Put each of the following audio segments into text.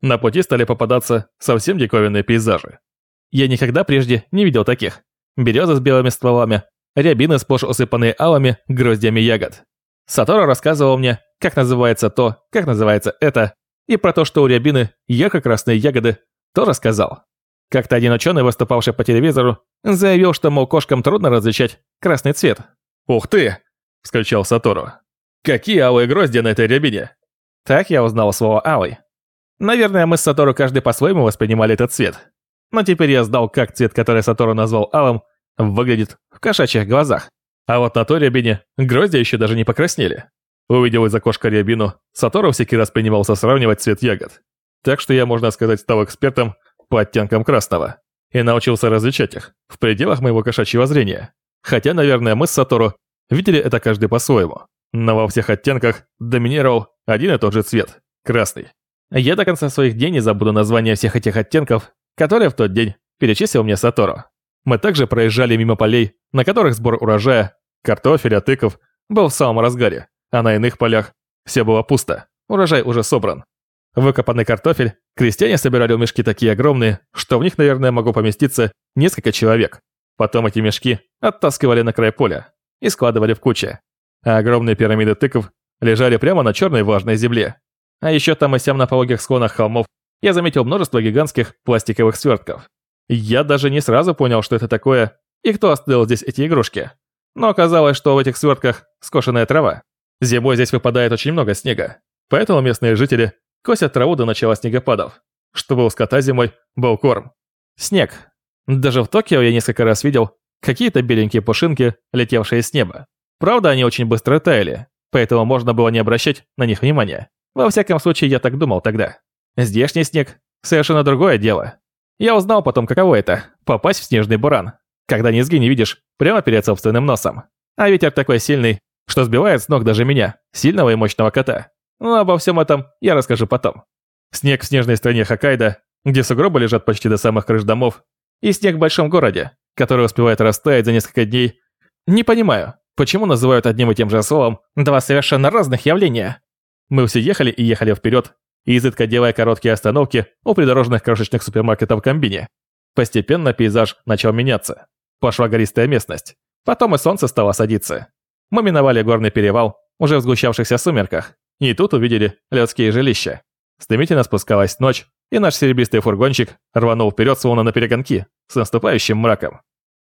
На пути стали попадаться совсем диковинные пейзажи. Я никогда прежде не видел таких. Березы с белыми стволами, рябины сплошь усыпанные алыми гроздьями ягод. Сатору рассказывал мне, как называется то, как называется это, и про то, что у рябины ярко-красные ягоды, тоже сказал. Как-то один ученый, выступавший по телевизору, заявил, что, мол, кошкам трудно различать красный цвет. «Ух ты!» – вскричал Сатору. «Какие алые грозди на этой рябине!» Так я узнал слово «алый». Наверное, мы с Сатору каждый по-своему воспринимали этот цвет. Но теперь я знал, как цвет, который Сатору назвал алым, выглядит в кошачьих глазах. А вот на той рябине гроздья еще даже не покраснели. Увидел из окошка рябину, Сатору всякий раз принимался сравнивать цвет ягод. Так что я, можно сказать, стал экспертом по оттенкам красного. И научился различать их в пределах моего кошачьего зрения. Хотя, наверное, мы с Сатору видели это каждый по-своему. Но во всех оттенках доминировал один и тот же цвет – красный. Я до конца своих дней не забуду название всех этих оттенков, которые в тот день перечислил мне Сатору. Мы также проезжали мимо полей, на которых сбор урожая, картофеля, тыков был в самом разгаре, а на иных полях все было пусто, урожай уже собран. Выкопанный картофель крестьяне собирали в мешки такие огромные, что в них, наверное, могло поместиться несколько человек. Потом эти мешки оттаскивали на край поля и складывали в кучи. А огромные пирамиды тыков лежали прямо на черной влажной земле. А еще там и сям на пологих склонах холмов я заметил множество гигантских пластиковых свертков. Я даже не сразу понял, что это такое и кто оставил здесь эти игрушки. Но оказалось, что в этих свертках скошенная трава. Зимой здесь выпадает очень много снега, поэтому местные жители косят траву до начала снегопадов, чтобы у скота зимой был корм. Снег. Даже в Токио я несколько раз видел какие-то беленькие пушинки, летевшие с неба. Правда, они очень быстро таяли, поэтому можно было не обращать на них внимания. Во всяком случае, я так думал тогда. Здешний снег – совершенно другое дело. Я узнал потом, каково это – попасть в снежный буран, когда низги не видишь прямо перед собственным носом. А ветер такой сильный, что сбивает с ног даже меня, сильного и мощного кота. Но обо всем этом я расскажу потом. Снег в снежной стране Хоккайдо, где сугробы лежат почти до самых крыш домов, и снег в большом городе, который успевает растаять за несколько дней. Не понимаю, почему называют одним и тем же словом два совершенно разных явления. Мы все ехали и ехали вперед, изредка делая короткие остановки у придорожных крошечных супермаркетов комбине. Постепенно пейзаж начал меняться. Пошла гористая местность. Потом и солнце стало садиться. Мы миновали горный перевал, уже в сгущавшихся сумерках, и тут увидели людские жилища. Стремительно спускалась ночь, и наш серебристый фургончик рванул вперед, словно на перегонки, с наступающим мраком.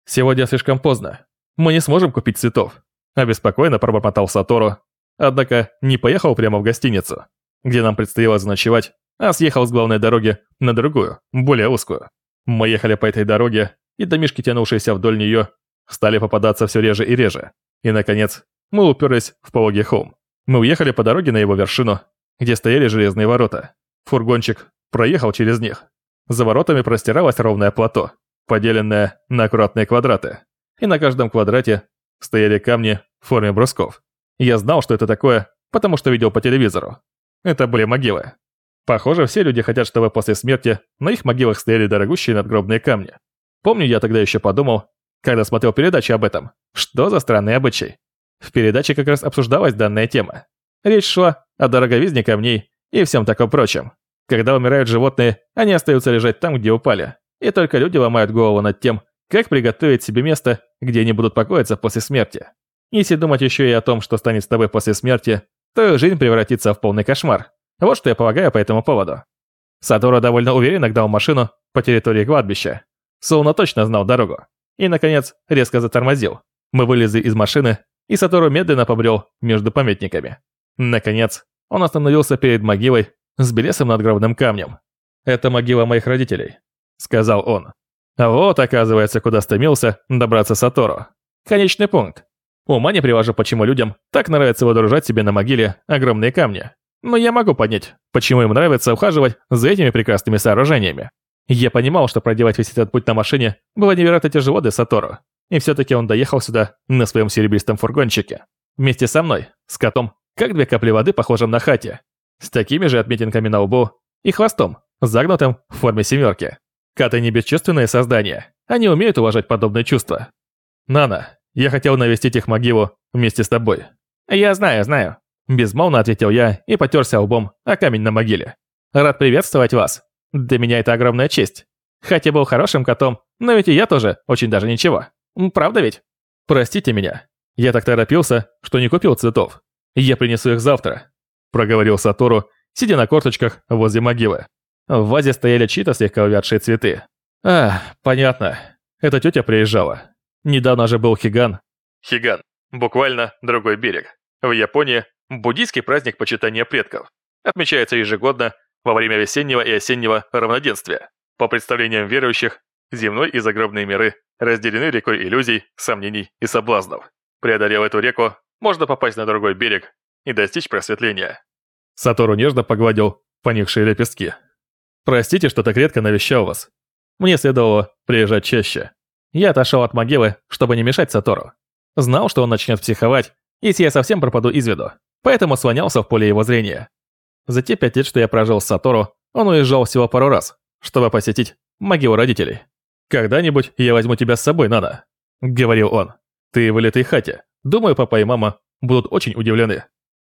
«Сегодня слишком поздно. Мы не сможем купить цветов», – обеспокоенно пробормотал Сатору. Однако не поехал прямо в гостиницу, где нам предстояло заночевать, а съехал с главной дороги на другую, более узкую. Мы ехали по этой дороге, и домишки, тянувшиеся вдоль нее, стали попадаться все реже и реже. И, наконец, мы уперлись в пологий холм. Мы уехали по дороге на его вершину, где стояли железные ворота. Фургончик проехал через них. За воротами простиралось ровное плато, поделенное на аккуратные квадраты. И на каждом квадрате стояли камни в форме брусков. Я знал, что это такое, потому что видел по телевизору. Это были могилы. Похоже, все люди хотят, чтобы после смерти на их могилах стояли дорогущие надгробные камни. Помню, я тогда еще подумал, когда смотрел передачу об этом, что за странный обычай. В передаче как раз обсуждалась данная тема. Речь шла о дороговизне камней и всем таком прочем. Когда умирают животные, они остаются лежать там, где упали. И только люди ломают голову над тем, как приготовить себе место, где они будут покоиться после смерти. Если думать еще и о том, что станет с тобой после смерти, то жизнь превратится в полный кошмар. Вот что я полагаю по этому поводу. Сатору довольно уверенно гнал машину по территории кладбища. Солно точно знал дорогу. И, наконец, резко затормозил. Мы вылезли из машины, и Сатору медленно побрел между памятниками. Наконец, он остановился перед могилой с белесым надгробным камнем. «Это могила моих родителей», — сказал он. Вот, оказывается, куда стремился добраться Сатору. Конечный пункт. Ума не привожу, почему людям так нравится выдружать себе на могиле огромные камни. Но я могу понять, почему им нравится ухаживать за этими прекрасными сооружениями. Я понимал, что проделать весь этот путь на машине было невероятно тяжело для Сатору. И все-таки он доехал сюда на своем серебристом фургончике. Вместе со мной, с котом, как две капли воды, похожим на хате. С такими же отметинками на лбу и хвостом, загнутым в форме семерки. Коты не бесчувственные создания. Они умеют уважать подобные чувства. Нана, я хотел навестить их могилу вместе с тобой. Я знаю, знаю. Безмолвно ответил я и потерся лбом о камень на могиле. Рад приветствовать вас. Для меня это огромная честь. Хотя был хорошим котом, но ведь и я тоже очень даже ничего. Правда ведь? Простите меня. Я так торопился, что не купил цветов. Я принесу их завтра», – проговорил Сатору, сидя на корточках возле могилы. В вазе стояли чьи-то слегка увядшие цветы. «А, понятно. Эта тетя приезжала. Недавно же был Хиган». Хиган. Буквально другой берег. В Японии буддийский праздник почитания предков. Отмечается ежегодно во время весеннего и осеннего равноденствия. По представлениям верующих, земной и загробные миры разделены рекой иллюзий, сомнений и соблазнов. Преодолев эту реку, можно попасть на другой берег и достичь просветления. Сатору нежно погладил поникшие лепестки. «Простите, что так редко навещал вас. Мне следовало приезжать чаще. Я отошел от могилы, чтобы не мешать Сатору. Знал, что он начнет психовать, если я совсем пропаду из виду, поэтому слонялся в поле его зрения. За те пять лет, что я прожил с Сатору, он уезжал всего пару раз, чтобы посетить могилу родителей. «Когда-нибудь я возьму тебя с собой, Нана», — говорил он. «Ты в этой хате. Думаю, папа и мама будут очень удивлены.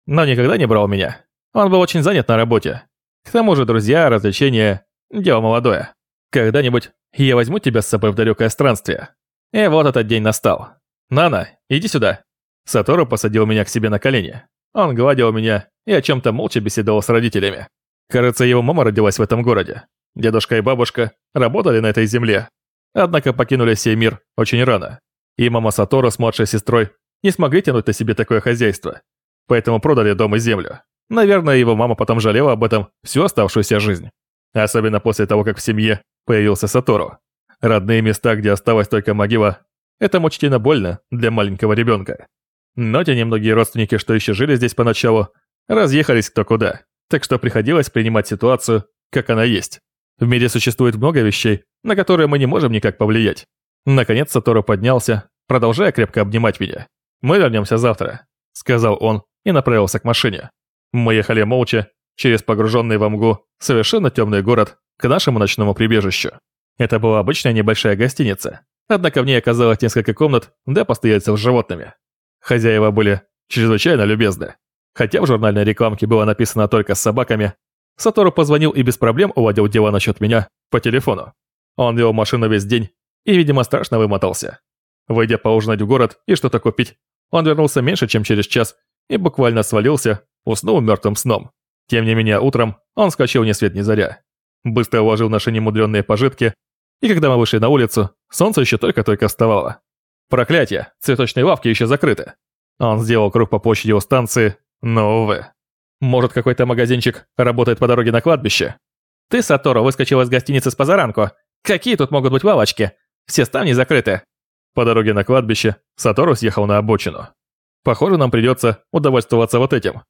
Но никогда не брал меня. Он был очень занят на работе. К тому же друзья, развлечения – дело молодое. Когда-нибудь я возьму тебя с собой в далекое странствие. И вот этот день настал. Нана, иди сюда. Сатору посадил меня к себе на колени. Он гладил меня и о чем-то молча беседовал с родителями. Кажется, его мама родилась в этом городе. Дедушка и бабушка работали на этой земле. Однако покинули сей мир очень рано. И мама Сатору с младшей сестрой не смогли тянуть на себе такое хозяйство, поэтому продали дом и землю. Наверное, его мама потом жалела об этом всю оставшуюся жизнь. Особенно после того, как в семье появился Сатору. Родные места, где осталась только могила, это мучительно больно для маленького ребенка. Но те немногие родственники, что еще жили здесь поначалу, разъехались кто куда, так что приходилось принимать ситуацию, как она есть. В мире существует много вещей, на которые мы не можем никак повлиять. Наконец Сатору поднялся, продолжая крепко обнимать меня. «Мы вернемся завтра», — сказал он и направился к машине. Мы ехали молча, через погруженный во мгу, совершенно темный город, к нашему ночному прибежищу. Это была обычная небольшая гостиница, однако в ней оказалось несколько комнат для постояльцев с животными. Хозяева были чрезвычайно любезны. Хотя в журнальной рекламке было написано только с собаками, Сатору позвонил и без проблем уладил дела насчет меня по телефону. Он вел машину весь день и, видимо, страшно вымотался. Выйдя поужинать в город и что-то купить, он вернулся меньше, чем через час и буквально свалился, уснул мертвым сном. Тем не менее, утром он вскочил ни свет ни заря. Быстро уложил наши немудренные пожитки, и когда мы вышли на улицу, солнце еще только-только вставало. Проклятие, цветочные лавки еще закрыты. Он сделал круг по площади у станции, но, увы. Может, какой-то магазинчик работает по дороге на кладбище? Ты, Сатору, выскочил из гостиницы с позаранку. Какие тут могут быть лавочки? Все ставни закрыты. По дороге на кладбище Сатору съехал на обочину. Похоже, нам придется удовольствоваться вот этим.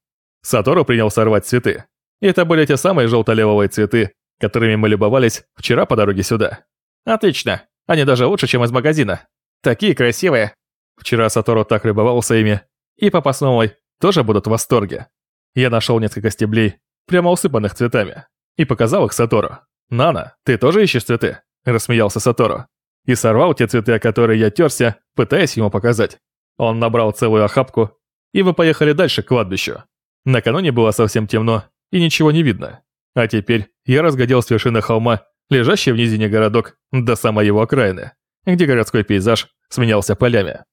Сатору принял сорвать цветы. И это были те самые желто-левовые цветы, которыми мы любовались вчера по дороге сюда. Отлично. Они даже лучше, чем из магазина. Такие красивые. Вчера Сатору так любовался ими. И папа с тоже будут в восторге. Я нашел несколько стеблей, прямо усыпанных цветами, и показал их Сатору. «Нана, ты тоже ищешь цветы?» – рассмеялся Сатору и сорвал те цветы, о которые я терся, пытаясь ему показать. Он набрал целую охапку, и мы поехали дальше к кладбищу. Накануне было совсем темно, и ничего не видно. А теперь я разглядел с вершины холма, лежащий в низине городок, до самой его окраины, где городской пейзаж сменялся полями.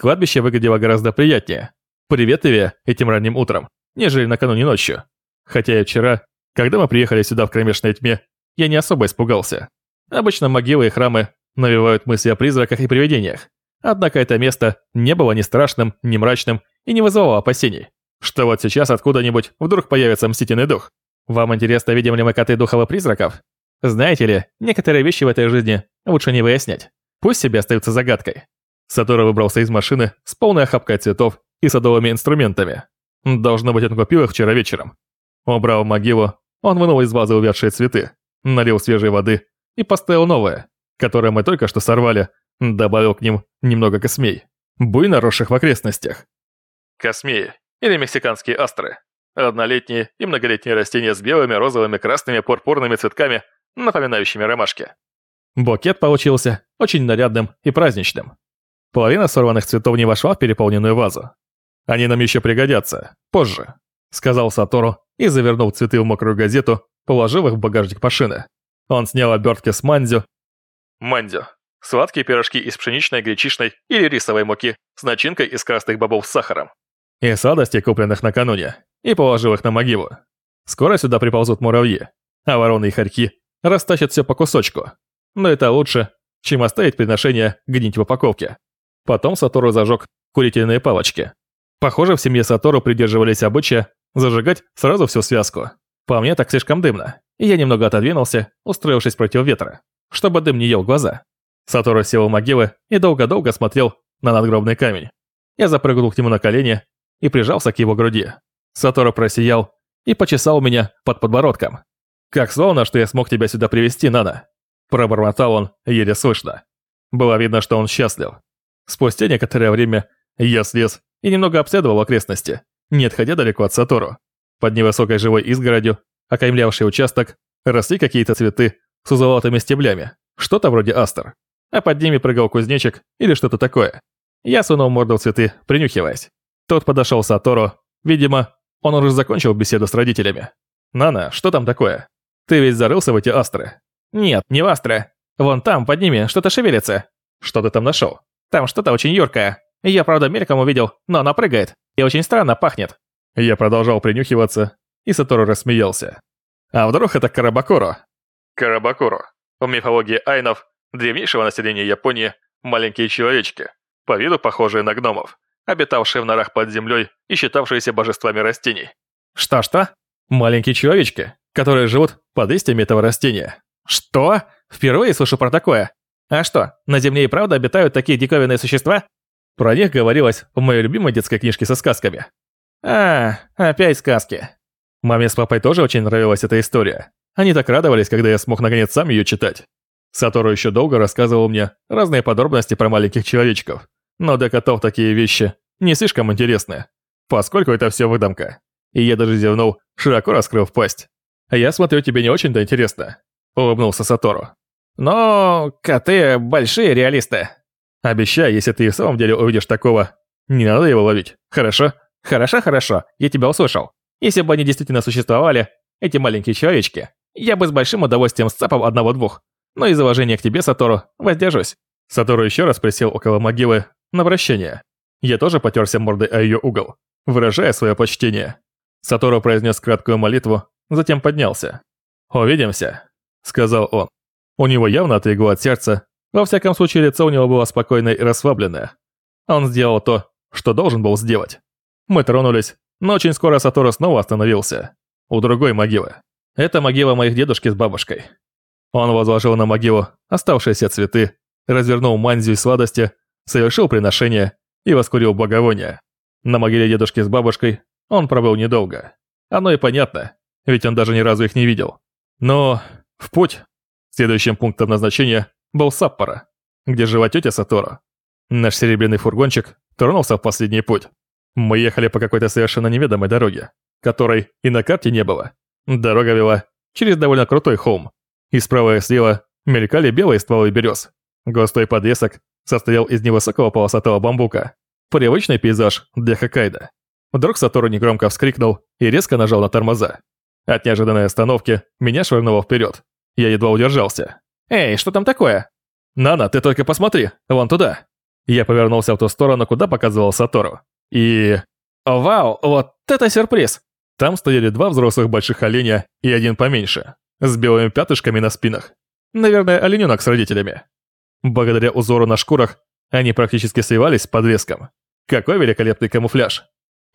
Кладбище выглядело гораздо приятнее, приветливее этим ранним утром, нежели накануне ночью. Хотя и вчера, когда мы приехали сюда в кромешной тьме, я не особо испугался. Обычно могилы и храмы навевают мысли о призраках и привидениях. Однако это место не было ни страшным, ни мрачным и не вызывало опасений, что вот сейчас откуда-нибудь вдруг появится мстительный дух. Вам интересно, видим ли мы коты духов и призраков? Знаете ли, некоторые вещи в этой жизни лучше не выяснять. Пусть себе остаются загадкой. Сатору выбрался из машины с полной охапкой цветов и садовыми инструментами. Должно быть, он купил их вчера вечером. Убрал могилу, он вынул из вазы увядшие цветы, налил свежей воды и поставил новое, которые мы только что сорвали, добавил к ним немного космей, буйно росших в окрестностях. Космеи, или мексиканские астры. Однолетние и многолетние растения с белыми, розовыми, красными, пурпурными цветками, напоминающими ромашки. Букет получился очень нарядным и праздничным. Половина сорванных цветов не вошла в переполненную вазу. «Они нам еще пригодятся, позже», — сказал Сатору и завернул цветы в мокрую газету, положив их в багажник машины. Он снял обертки с мандзю. Мандзю. Сладкие пирожки из пшеничной, гречишной или рисовой муки с начинкой из красных бобов с сахаром. И сладостей, купленных накануне, и положил их на могилу. Скоро сюда приползут муравьи, а вороны и хорьки растащат все по кусочку. Но это лучше, чем оставить приношение гнить в упаковке. Потом Сатору зажег курительные палочки. Похоже, в семье Сатору придерживались обычая зажигать сразу всю связку. По мне так слишком дымно, и я немного отодвинулся, устроившись против ветра, чтобы дым не ел глаза. Сатору сел у могилы и долго-долго смотрел на надгробный камень. Я запрыгнул к нему на колени и прижался к его груди. Сатору просиял и почесал меня под подбородком. «Как славно, что я смог тебя сюда привести, Нана!» Пробормотал он еле слышно. Было видно, что он счастлив. Спустя некоторое время я слез и немного обследовал окрестности, не отходя далеко от Сатору. Под невысокой живой изгородью, окаймлявший участок, росли какие-то цветы с узловатыми стеблями, что-то вроде астр. А под ними прыгал кузнечик или что-то такое. Я сунул морду в цветы, принюхиваясь. Тот подошел Сатору. Видимо, он уже закончил беседу с родителями. «Нана, что там такое? Ты ведь зарылся в эти астры?» «Нет, не в астры. Вон там, под ними, что-то шевелится». «Что ты там нашел?» «Там что-то очень юркое. Я, правда, мельком увидел, но она прыгает. И очень странно пахнет». Я продолжал принюхиваться, и Сатору рассмеялся. «А вдруг это Карабакуро?» Карабакуро. В мифологии айнов, древнейшего населения Японии, маленькие человечки, по виду похожие на гномов, обитавшие в норах под землей и считавшиеся божествами растений. Что-что? Маленькие человечки, которые живут под листьями этого растения. Что? Впервые слышу про такое. А что, на Земле и правда обитают такие диковинные существа? Про них говорилось в моей любимой детской книжке со сказками. А, опять сказки. Маме с папой тоже очень нравилась эта история. Они так радовались, когда я смог наконец сам ее читать. Сатору еще долго рассказывал мне разные подробности про маленьких человечков. Но для котов такие вещи не слишком интересны, поскольку это все выдумка. И я даже зевнул, широко раскрыв пасть. «Я смотрю, тебе не очень-то интересно», — улыбнулся Сатору. «Но коты — большие реалисты». «Обещай, если ты в самом деле увидишь такого, не надо его ловить, хорошо?» «Хорошо, хорошо, я тебя услышал. Если бы они действительно существовали, эти маленькие человечки, я бы с большим удовольствием сцапал одного-двух. Но из уважения к тебе, Сатору, воздержусь». Сатору еще раз присел около могилы на прощение. Я тоже потерся мордой о ее угол, выражая свое почтение. Сатору произнес краткую молитву, затем поднялся. «Увидимся», — сказал он. У него явно отлегло от сердца, во всяком случае лицо у него было спокойное и расслабленное. Он сделал то, что должен был сделать. Мы тронулись, но очень скоро Сатору снова остановился. У другой могилы. Это могила моих дедушки с бабушкой. Он возложил на могилу оставшиеся цветы, развернул мандзю и сладости, совершил приношение и воскурил благовония. На могиле дедушки с бабушкой он пробыл недолго. Оно и понятно, ведь он даже ни разу их не видел. Но в путь. Следующим пунктом назначения был Саппора, где жила тетя Сатору. Наш серебряный фургончик тронулся в последний путь. Мы ехали по какой-то совершенно неведомой дороге, которой и на карте не было. Дорога вела через довольно крутой холм, и справа и слева мелькали белые стволы берез. Густой подлесок состоял из невысокого полосатого бамбука. Привычный пейзаж для Хоккайдо. Вдруг Сатору негромко вскрикнул и резко нажал на тормоза. От неожиданной остановки меня швырнуло вперед. Я едва удержался. «Эй, что там такое?» «Нана, ты только посмотри, вон туда!» Я повернулся в ту сторону, куда показывал Сатору. И... Вау, вот это сюрприз! Там стояли два взрослых больших оленя и один поменьше, с белыми пятышками на спинах. Наверное, олененок с родителями. Благодаря узору на шкурах, они практически сливались с подвеском. Какой великолепный камуфляж.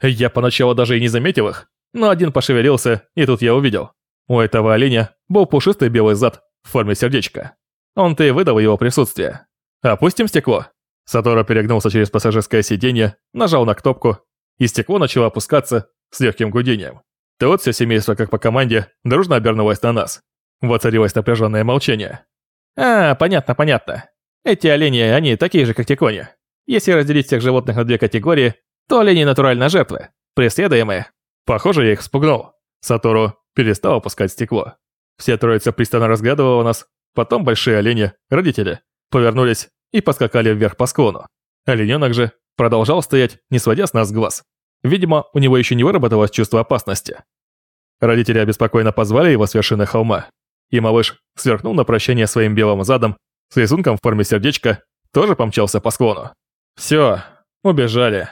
Я поначалу даже и не заметил их, но один пошевелился, и тут я увидел. У этого оленя был пушистый белый зад в форме сердечка. Он-то и выдал его присутствие. «Опустим стекло?» Сатору перегнулся через пассажирское сиденье, нажал на кнопку, и стекло начало опускаться с легким гудением. Тут все семейство, как по команде, дружно обернулось на нас. Воцарилось напряженное молчание. «А, понятно, понятно. Эти олени, они такие же, как тикони. Если разделить всех животных на две категории, то олени натурально жертвы, преследуемые». Похоже, я их спугнул. Сатору перестал опускать стекло. Вся троица пристально разглядывала нас, потом большие олени, родители, повернулись и поскакали вверх по склону. Олененок же продолжал стоять, не сводя с нас глаз. Видимо, у него еще не выработалось чувство опасности. Родители обеспокоенно позвали его с вершины холма. И малыш сверкнул на прощание своим белым задом с рисунком в форме сердечка, тоже помчался по склону. Все, убежали.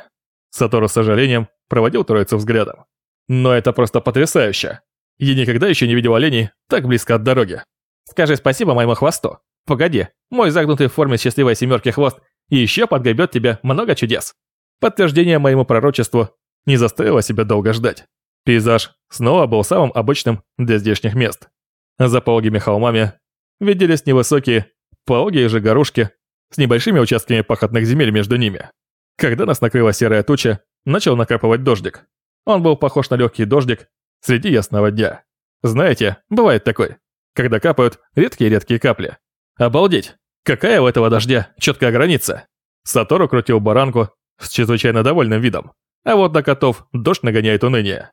Сатору с сожалением проводил троицу взглядом. Но это просто потрясающе. Я никогда еще не видел оленей так близко от дороги. Скажи спасибо моему хвосту. Погоди, мой загнутый в форме счастливой семерки хвост еще подгребет тебе много чудес. Подтверждение моему пророчеству не заставило себя долго ждать. Пейзаж снова был самым обычным для здешних мест. За пологими холмами виделись невысокие, пологие же горушки с небольшими участками пахотных земель между ними. Когда нас накрыла серая туча, начал накапывать дождик. Он был похож на легкий дождик среди ясного дня. Знаете, бывает такой, когда капают редкие-редкие капли. Обалдеть, какая у этого дождя четкая граница. Сатору крутил баранку с чрезвычайно довольным видом. А вот на котов дождь нагоняет уныние.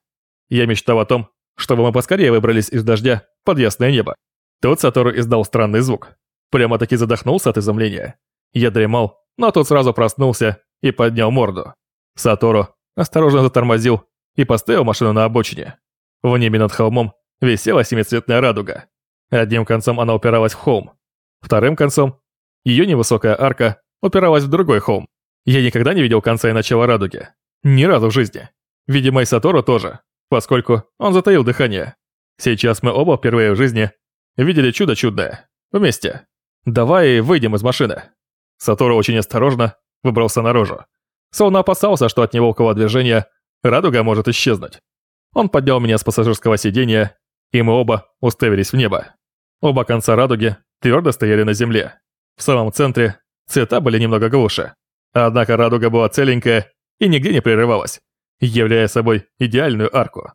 Я мечтал о том, чтобы мы поскорее выбрались из дождя под ясное небо. Тут Сатору издал странный звук. Прямо-таки задохнулся от изумления. Я дремал, но тут сразу проснулся и поднял морду. Сатору осторожно затормозил и поставил машину на обочине. В небе над холмом висела семицветная радуга. Одним концом она упиралась в холм, вторым концом ее невысокая арка упиралась в другой холм. Я никогда не видел конца и начала радуги. Ни разу в жизни. Видимо, и Сатору тоже, поскольку он затаил дыхание. Сейчас мы оба впервые в жизни видели чудо чудное. Вместе. Давай выйдем из машины. Сатору очень осторожно выбрался наружу. Словно опасался, что от него около движения радуга может исчезнуть. Он поднял меня с пассажирского сиденья, и мы оба уставились в небо. Оба конца радуги твердо стояли на земле. В самом центре цвета были немного глуше. Однако радуга была целенькая и нигде не прерывалась, являя собой идеальную арку.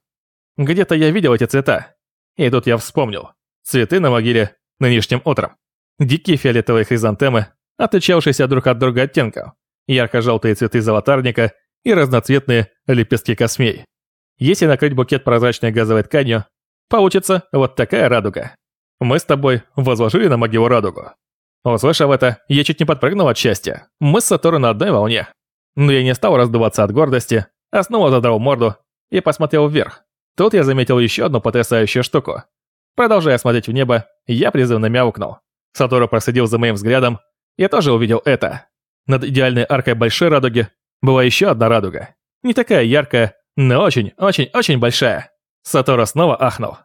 Где-то я видел эти цвета. И тут я вспомнил. Цветы на могиле нынешним утром. Дикие фиолетовые хризантемы, отличавшиеся друг от друга оттенком, ярко-желтые цветы золотарника и разноцветные лепестки космей. Если накрыть букет прозрачной газовой тканью, получится вот такая радуга. Мы с тобой возложили на могилу радугу. Услышав это, я чуть не подпрыгнул от счастья. Мы с Сатору на одной волне. Но я не стал раздуваться от гордости, а снова задрал морду и посмотрел вверх. Тут я заметил еще одну потрясающую штуку. Продолжая смотреть в небо, я призывно мяукнул. Сатору проследил за моим взглядом, я тоже увидел это. Над идеальной аркой большой радуги была еще одна радуга. Не такая яркая, но очень-очень-очень большая. Сатору снова ахнул.